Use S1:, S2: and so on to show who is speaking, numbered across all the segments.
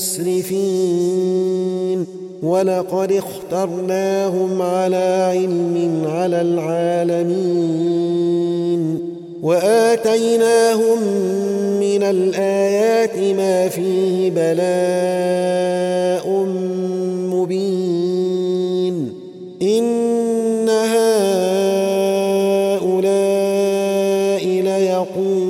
S1: المسرفين ولقد اخترناهم على علم على العالمين وآتيناهم من الآيات ما فيه بلاء مبين إن هؤلاء ليقولون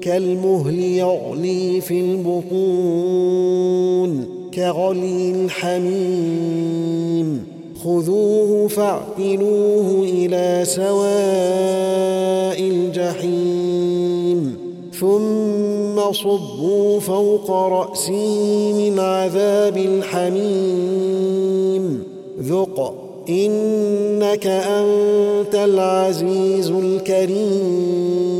S1: كالمهل يغلي في البطون كغلي الحميم خذوه فاعتلوه إلى سواء الجحيم ثم صبوا فوق رأسه من عذاب الحميم ذق إنك أنت العزيز الكريم